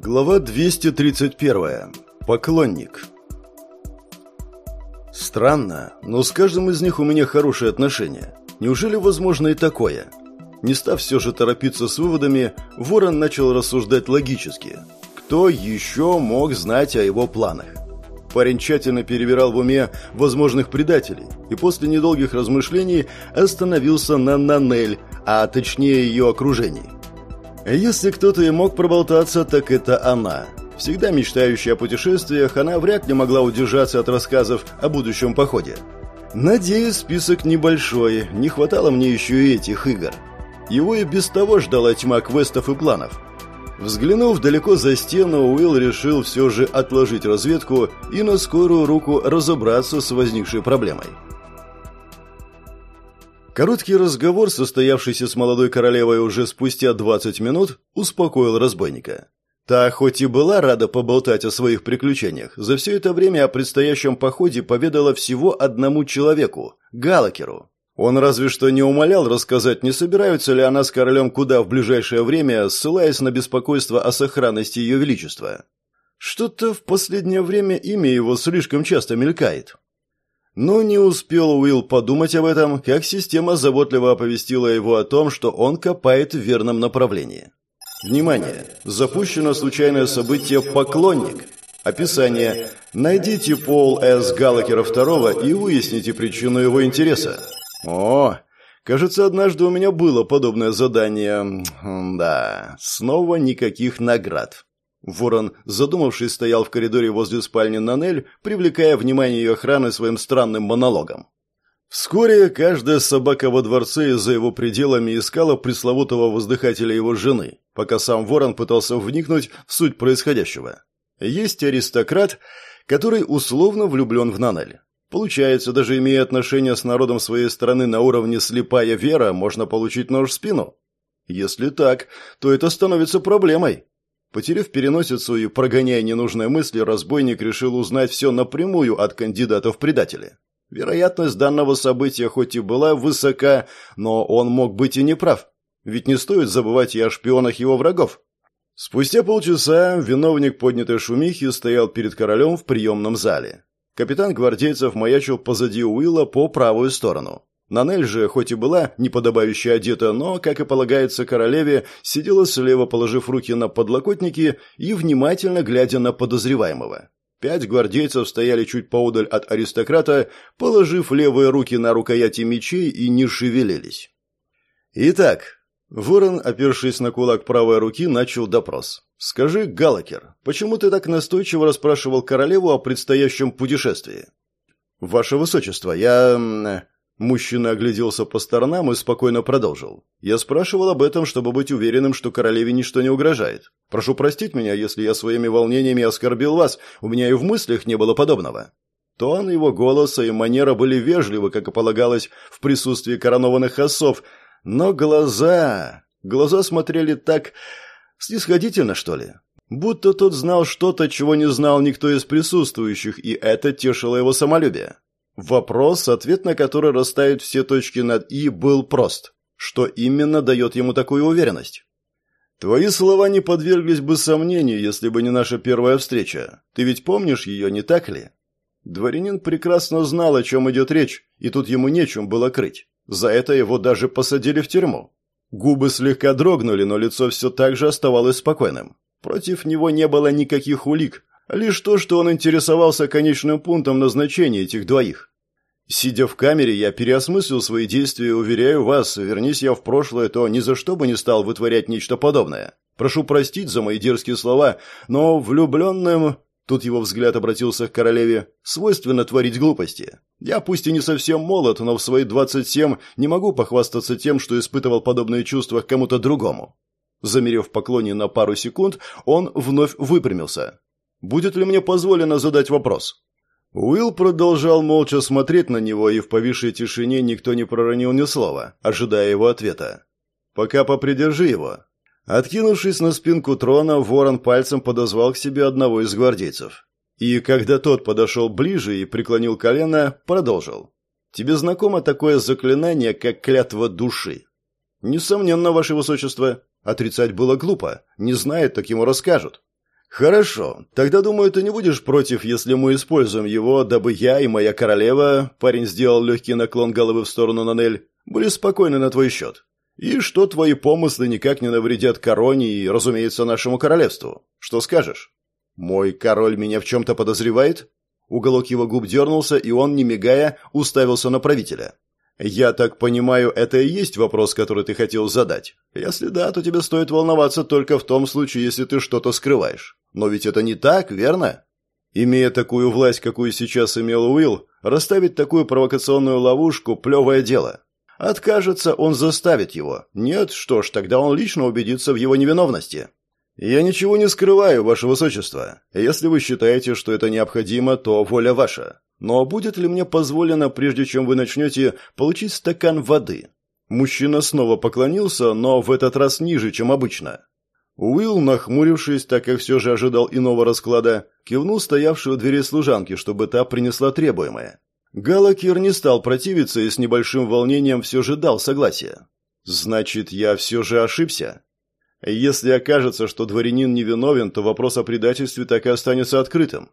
Глава 231. Поклонник. Странно, но с каждым из них у меня хорошие отношения. Неужели возможно и такое? Не став все же торопиться с выводами, Ворон начал рассуждать логически. Кто еще мог знать о его планах? Парень тщательно перебирал в уме возможных предателей и после недолгих размышлений остановился на Нанель, а точнее ее окружении. Если кто-то и мог проболтаться, так это она. Всегда мечтающая о путешествиях, она вряд ли могла удержаться от рассказов о будущем походе. Надеюсь, список небольшой, не хватало мне еще и этих игр. Его и без того ждала тьма квестов и планов. Взглянув далеко за стену, Уилл решил все же отложить разведку и на скорую руку разобраться с возникшей проблемой. Короткий разговор, состоявшийся с молодой королевой уже спустя 20 минут, успокоил разбойника. Та, хоть и была рада поболтать о своих приключениях, за все это время о предстоящем походе поведала всего одному человеку – Галакеру. Он разве что не умолял рассказать, не собираются ли она с королем куда в ближайшее время, ссылаясь на беспокойство о сохранности ее величества. Что-то в последнее время имя его слишком часто мелькает. Но не успел Уилл подумать об этом, как система заботливо оповестила его о том, что он копает в верном направлении. Внимание! Запущено случайное событие «Поклонник». Описание. Найдите Пол С. Галлакера II и выясните причину его интереса. О, кажется, однажды у меня было подобное задание. Да, снова никаких наград. Ворон, задумавшись, стоял в коридоре возле спальни Нанель, привлекая внимание ее охраны своим странным монологом. Вскоре каждая собака во дворце и за его пределами искала пресловутого воздыхателя его жены, пока сам Ворон пытался вникнуть в суть происходящего. Есть аристократ, который условно влюблен в Нанель. Получается, даже имея отношения с народом своей страны на уровне слепая вера, можно получить нож в спину? Если так, то это становится проблемой. Потеряв переносицу и прогоняя ненужные мысли, разбойник решил узнать все напрямую от кандидатов в предатели. Вероятность данного события хоть и была высока, но он мог быть и неправ. Ведь не стоит забывать и о шпионах его врагов. Спустя полчаса виновник поднятой шумихи стоял перед королем в приемном зале. Капитан гвардейцев маячил позади Уилла по правую сторону. Нанель же, хоть и была неподобающе одета, но, как и полагается королеве, сидела слева, положив руки на подлокотники и внимательно глядя на подозреваемого. Пять гвардейцев стояли чуть поодаль от аристократа, положив левые руки на рукояти мечей и не шевелились. Итак, Ворон, опершись на кулак правой руки, начал допрос. «Скажи, Галакер, почему ты так настойчиво расспрашивал королеву о предстоящем путешествии?» «Ваше Высочество, я...» Мужчина огляделся по сторонам и спокойно продолжил. «Я спрашивал об этом, чтобы быть уверенным, что королеве ничто не угрожает. Прошу простить меня, если я своими волнениями оскорбил вас, у меня и в мыслях не было подобного». Тон его голоса и манера были вежливы, как и полагалось, в присутствии коронованных осов, но глаза... Глаза смотрели так... снисходительно, что ли? Будто тот знал что-то, чего не знал никто из присутствующих, и это тешило его самолюбие. Вопрос, ответ на который расставит все точки над «и», был прост. Что именно дает ему такую уверенность? Твои слова не подверглись бы сомнению, если бы не наша первая встреча. Ты ведь помнишь ее, не так ли? Дворянин прекрасно знал, о чем идет речь, и тут ему нечем было крыть. За это его даже посадили в тюрьму. Губы слегка дрогнули, но лицо все так же оставалось спокойным. Против него не было никаких улик, лишь то, что он интересовался конечным пунктом назначения этих двоих. Сидя в камере, я переосмыслил свои действия и уверяю вас, вернись я в прошлое, то ни за что бы не стал вытворять нечто подобное. Прошу простить за мои дерзкие слова, но влюбленным...» Тут его взгляд обратился к королеве. «Свойственно творить глупости. Я пусть и не совсем молод, но в свои 27 не могу похвастаться тем, что испытывал подобные чувства к кому-то другому». Замерев в поклоне на пару секунд, он вновь выпрямился. «Будет ли мне позволено задать вопрос?» Уилл продолжал молча смотреть на него, и в повисшей тишине никто не проронил ни слова, ожидая его ответа. «Пока попридержи его». Откинувшись на спинку трона, ворон пальцем подозвал к себе одного из гвардейцев. И когда тот подошел ближе и преклонил колено, продолжил. «Тебе знакомо такое заклинание, как клятва души?» «Несомненно, ваше высочество. Отрицать было глупо. Не знает, так ему расскажут». «Хорошо. Тогда, думаю, ты не будешь против, если мы используем его, дабы я и моя королева...» Парень сделал легкий наклон головы в сторону Нанель. «Были спокойны на твой счет. И что твои помыслы никак не навредят короне и, разумеется, нашему королевству. Что скажешь?» «Мой король меня в чем-то подозревает?» Уголок его губ дернулся, и он, не мигая, уставился на правителя. «Я так понимаю, это и есть вопрос, который ты хотел задать. Если да, то тебе стоит волноваться только в том случае, если ты что-то скрываешь. Но ведь это не так, верно?» Имея такую власть, какую сейчас имел Уилл, расставить такую провокационную ловушку – плевое дело. Откажется, он заставит его. Нет, что ж, тогда он лично убедится в его невиновности. «Я ничего не скрываю, ваше высочество. Если вы считаете, что это необходимо, то воля ваша. Но будет ли мне позволено, прежде чем вы начнете, получить стакан воды?» Мужчина снова поклонился, но в этот раз ниже, чем обычно. Уилл, нахмурившись, так как все же ожидал иного расклада, кивнул стоявшую у двери служанки, чтобы та принесла требуемое. Галакир не стал противиться и с небольшим волнением все же дал согласие. «Значит, я все же ошибся?» Если окажется, что дворянин невиновен, то вопрос о предательстве так и останется открытым.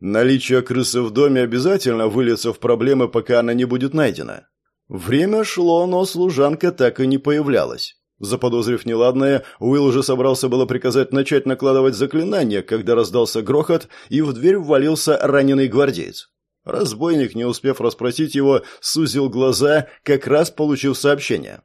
Наличие крысы в доме обязательно выльется в проблемы, пока она не будет найдена. Время шло, но служанка так и не появлялась. Заподозрив неладное, Уилл уже собрался было приказать начать накладывать заклинания, когда раздался грохот, и в дверь ввалился раненый гвардеец. Разбойник, не успев расспросить его, сузил глаза, как раз получив сообщение.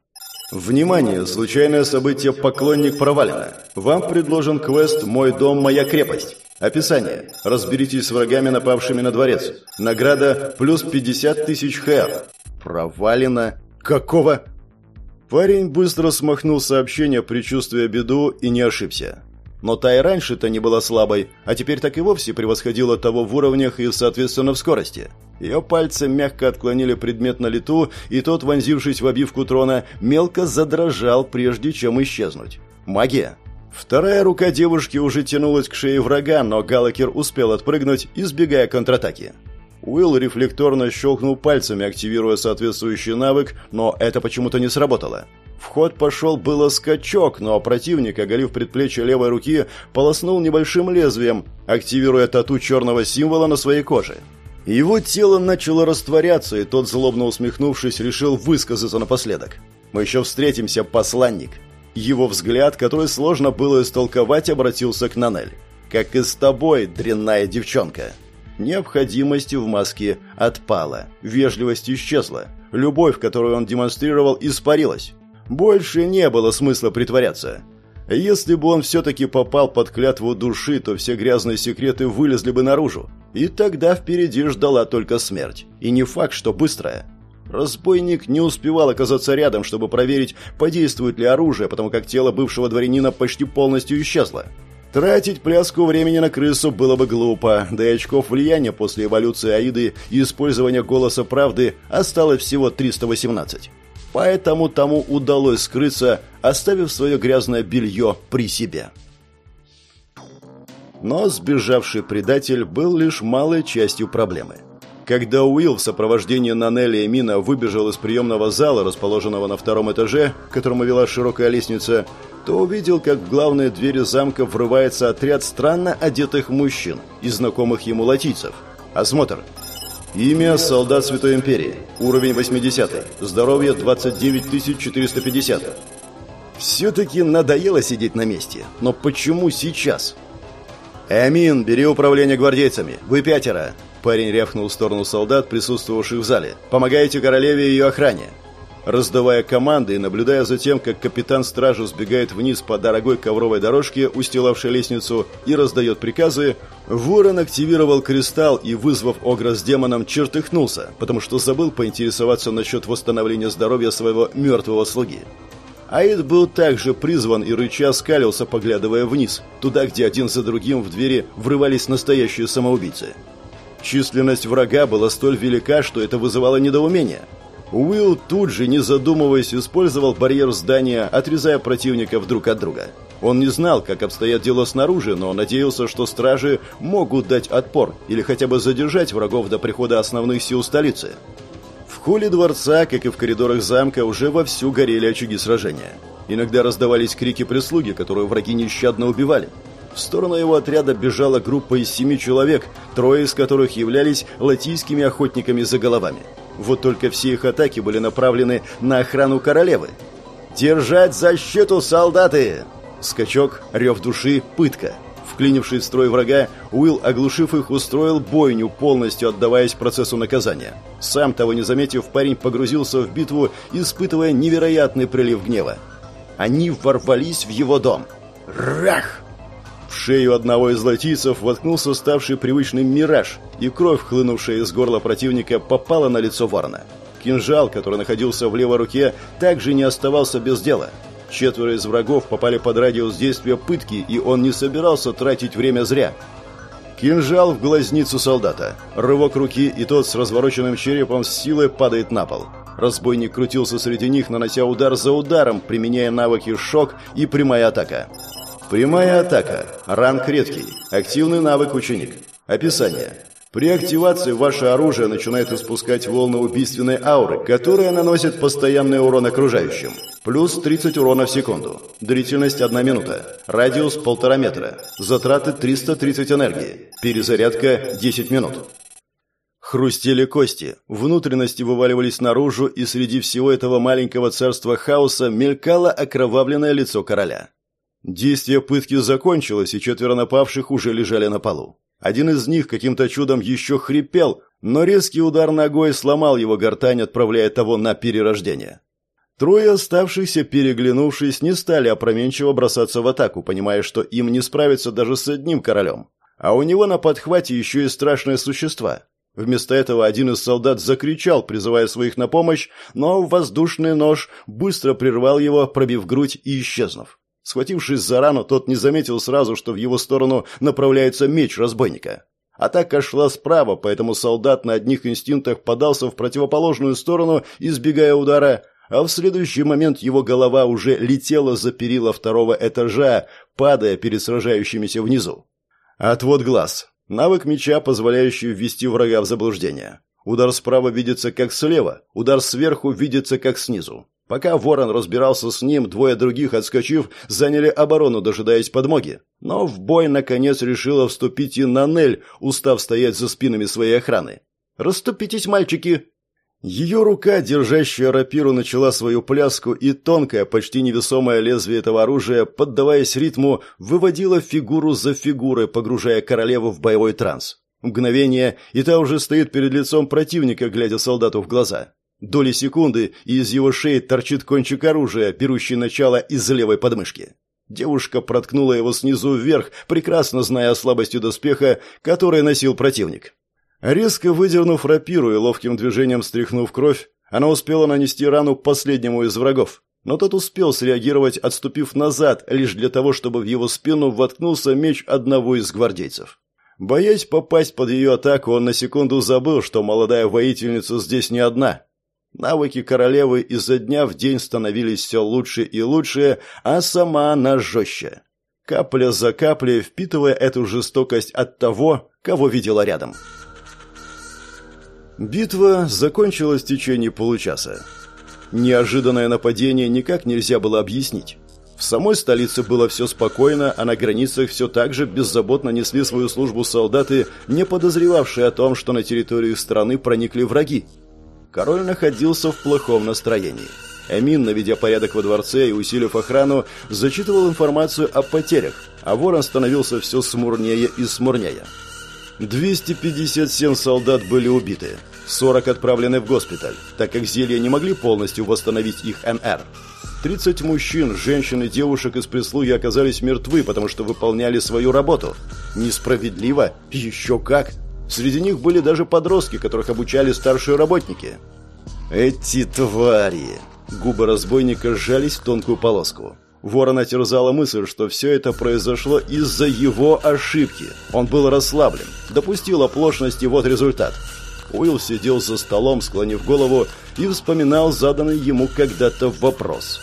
Внимание! Случайное событие «Поклонник» провалено. Вам предложен квест «Мой дом, моя крепость». Описание. Разберитесь с врагами, напавшими на дворец. Награда плюс 50 тысяч хэр. Провалено? Какого? Парень быстро смахнул сообщение, предчувствуя беду, и не ошибся. Но та и раньше-то не была слабой, а теперь так и вовсе превосходила того в уровнях и, соответственно, в скорости. Ее пальцы мягко отклонили предмет на лету, и тот, вонзившись в обивку трона, мелко задрожал, прежде чем исчезнуть. Магия. Вторая рука девушки уже тянулась к шее врага, но Галакер успел отпрыгнуть, избегая контратаки. Уилл рефлекторно щелкнул пальцами, активируя соответствующий навык, но это почему-то не сработало. В ход пошел было скачок, но противник, оголив предплечье левой руки, полоснул небольшим лезвием, активируя тату черного символа на своей коже. Его тело начало растворяться, и тот, злобно усмехнувшись, решил высказаться напоследок. «Мы еще встретимся, посланник». Его взгляд, который сложно было истолковать, обратился к Нанель. «Как и с тобой, дрянная девчонка». Необходимость в маске отпала, вежливость исчезла, любовь, которую он демонстрировал, испарилась. Больше не было смысла притворяться. Если бы он все-таки попал под клятву души, то все грязные секреты вылезли бы наружу. И тогда впереди ждала только смерть. И не факт, что быстрая. Разбойник не успевал оказаться рядом, чтобы проверить, подействует ли оружие, потому как тело бывшего дворянина почти полностью исчезло. Тратить пляску времени на крысу было бы глупо, да и очков влияния после эволюции Аиды и использования голоса правды осталось всего 318. Поэтому тому удалось скрыться, оставив свое грязное белье при себе. Но сбежавший предатель был лишь малой частью проблемы. Когда Уилл в сопровождении Нанелли и Мина выбежал из приемного зала, расположенного на втором этаже, к которому вела широкая лестница, то увидел, как в главные двери замка врывается отряд странно одетых мужчин и знакомых ему латийцев. Осмотр. Имя – солдат Святой Империи. Уровень 80. Здоровье – 29450. Все-таки надоело сидеть на месте. Но почему сейчас? «Эмин, бери управление гвардейцами. Вы пятеро». Парень рявкнул в сторону солдат, присутствовавших в зале. «Помогайте королеве и ее охране. Раздавая команды и наблюдая за тем, как капитан стражи сбегает вниз по дорогой ковровой дорожке, устилавшей лестницу, и раздает приказы, Ворон активировал кристалл и, вызвав Огра с демоном, чертыхнулся, потому что забыл поинтересоваться насчет восстановления здоровья своего мертвого слуги. Аид был также призван и рыча скалился, поглядывая вниз, туда, где один за другим в двери врывались настоящие самоубийцы. Численность врага была столь велика, что это вызывало недоумение – Уилл тут же, не задумываясь, использовал барьер здания, отрезая противников друг от друга. Он не знал, как обстоят дела снаружи, но надеялся, что стражи могут дать отпор или хотя бы задержать врагов до прихода основных сил столицы. В холле дворца, как и в коридорах замка, уже вовсю горели очаги сражения. Иногда раздавались крики прислуги, которую враги нещадно убивали. В сторону его отряда бежала группа из семи человек, трое из которых являлись латийскими охотниками за головами. Вот только все их атаки были направлены на охрану королевы. «Держать защиту, солдаты!» Скачок, рев души, пытка. Вклинившись в строй врага, Уилл, оглушив их, устроил бойню, полностью отдаваясь процессу наказания. Сам того не заметив, парень погрузился в битву, испытывая невероятный прилив гнева. Они ворвались в его дом. Рах! В шею одного из латийцев воткнулся ставший привычным мираж, и кровь, хлынувшая из горла противника, попала на лицо ворона. Кинжал, который находился в левой руке, также не оставался без дела – Четверо из врагов попали под радиус действия пытки, и он не собирался тратить время зря. Кинжал в глазницу солдата. Рывок руки, и тот с развороченным черепом с силой падает на пол. Разбойник крутился среди них, нанося удар за ударом, применяя навыки «Шок» и «Прямая атака». Прямая атака. Ранг редкий. Активный навык ученик. Описание. При активации ваше оружие начинает испускать волны убийственной ауры, которая наносит постоянный урон окружающим. Плюс 30 урона в секунду. Длительность 1 минута. Радиус 1,5 метра. Затраты 330 энергии. Перезарядка 10 минут. Хрустели кости, внутренности вываливались наружу, и среди всего этого маленького царства хаоса мелькало окровавленное лицо короля. Действие пытки закончилось, и четверо напавших уже лежали на полу. Один из них каким-то чудом еще хрипел, но резкий удар ногой сломал его гортань, отправляя того на перерождение. Трое оставшихся, переглянувшись, не стали опроменчиво бросаться в атаку, понимая, что им не справиться даже с одним королем. А у него на подхвате еще и страшные существа. Вместо этого один из солдат закричал, призывая своих на помощь, но воздушный нож быстро прервал его, пробив грудь и исчезнув. Схватившись за рану, тот не заметил сразу, что в его сторону направляется меч разбойника. Атака шла справа, поэтому солдат на одних инстинктах подался в противоположную сторону, избегая удара, а в следующий момент его голова уже летела за перила второго этажа, падая перед сражающимися внизу. Отвод глаз. Навык меча, позволяющий ввести врага в заблуждение. Удар справа видится как слева, удар сверху видится как снизу. Пока Ворон разбирался с ним, двое других, отскочив, заняли оборону, дожидаясь подмоги. Но в бой, наконец, решила вступить и Нанель, устав стоять за спинами своей охраны. «Расступитесь, мальчики!» Ее рука, держащая рапиру, начала свою пляску, и тонкое, почти невесомое лезвие этого оружия, поддаваясь ритму, выводило фигуру за фигурой, погружая королеву в боевой транс. Мгновение, и та уже стоит перед лицом противника, глядя солдату в глаза. Доли секунды, и из его шеи торчит кончик оружия, берущий начало из левой подмышки. Девушка проткнула его снизу вверх, прекрасно зная о слабости доспеха, который носил противник. Резко выдернув рапиру и ловким движением стряхнув кровь, она успела нанести рану последнему из врагов. Но тот успел среагировать, отступив назад, лишь для того, чтобы в его спину воткнулся меч одного из гвардейцев. Боясь попасть под ее атаку, он на секунду забыл, что молодая воительница здесь не одна. Навыки королевы изо дня в день становились все лучше и лучше, а сама она жестче. Капля за каплей впитывая эту жестокость от того, кого видела рядом. Битва закончилась в течение получаса. Неожиданное нападение никак нельзя было объяснить. В самой столице было все спокойно, а на границах все так же беззаботно несли свою службу солдаты, не подозревавшие о том, что на территорию страны проникли враги король находился в плохом настроении. Эмин, наведя порядок во дворце и усилив охрану, зачитывал информацию о потерях, а ворон становился все смурнее и смурнее. 257 солдат были убиты, 40 отправлены в госпиталь, так как зелья не могли полностью восстановить их НР. 30 мужчин, женщин и девушек из прислуги оказались мертвы, потому что выполняли свою работу. Несправедливо? Еще как! Среди них были даже подростки, которых обучали старшие работники. Эти твари! Губы разбойника сжались в тонкую полоску. Ворона терзала мысль, что все это произошло из-за его ошибки. Он был расслаблен, допустил оплошность, и вот результат. Уилл сидел за столом, склонив голову, и вспоминал заданный ему когда-то вопрос.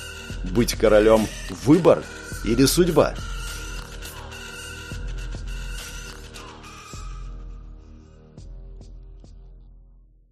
«Быть королем – выбор или судьба?»